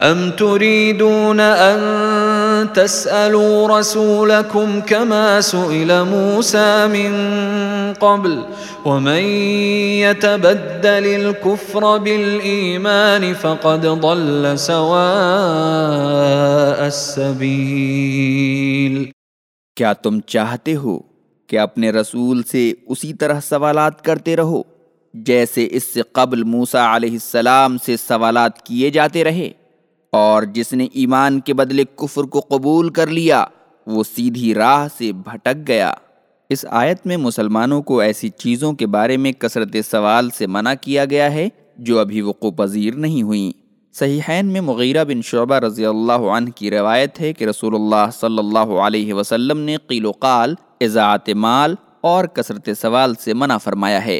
ام تريدون ان تسالوا رسولكم كما سئل موسى من قبل ومن يتبدل الكفر بالايمان فقد ضل سواء السبيل کیا تم چاہتے ہو کہ اپنے رسول سے اسی طرح سوالات کرتے رہو جیسے اس سے قبل موسا علیہ السلام سے سوالات کیے جاتے رہے؟ اور جس نے ایمان کے بدلے کفر کو قبول کر لیا، وہ سیدھی راہ سے بھٹک گیا۔ اس آیت میں مسلمانوں کو ایسی چیزوں کے بارے میں کثرت سوال سے منع کیا گیا ہے جو ابھی وقوع پذیر نہیں ہوئیں صحیحین میں مغیرہ بن شعبہ رضی اللہ عنہ کی روایت ہے کہ رسول اللہ صلی اللہ علیہ وسلم نے قیل و قال، اضاعت مال اور کثرت سوال سے منع فرمایا ہے۔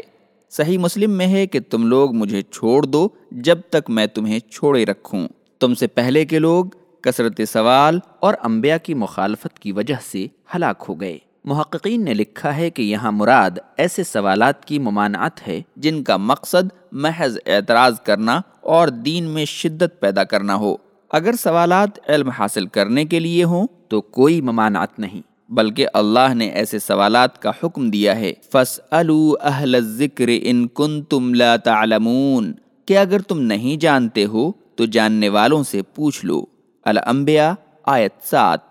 صحیح مسلم میں ہے کہ تم لوگ مجھے چھوڑ دو جب تک میں تمہیں چھوڑے رکھوں۔ تم سے پہلے کے لوگ کثرت سوال اور انبیاء کی مخالفت کی وجہ سے ہلاک ہو گئے۔ محققین نے لکھا ہے کہ یہاں مراد ایسے سوالات کی ممانعت ہے جن کا مقصد محض اعتراض کرنا اور دین میں شدت پیدا کرنا ہو۔ اگر سوالات علم حاصل کرنے کے لیے ہوں تو کوئی ممانعت نہیں، بلکہ اللہ نے ایسے سوالات کا حکم دیا ہے۔ فس اہل ذکر ان کن تم تعلمون۔ کہ اگر تم نہیں جانتے ہو تو جاننے والوں سے پوچھ لو الانبیاء آیت سات۔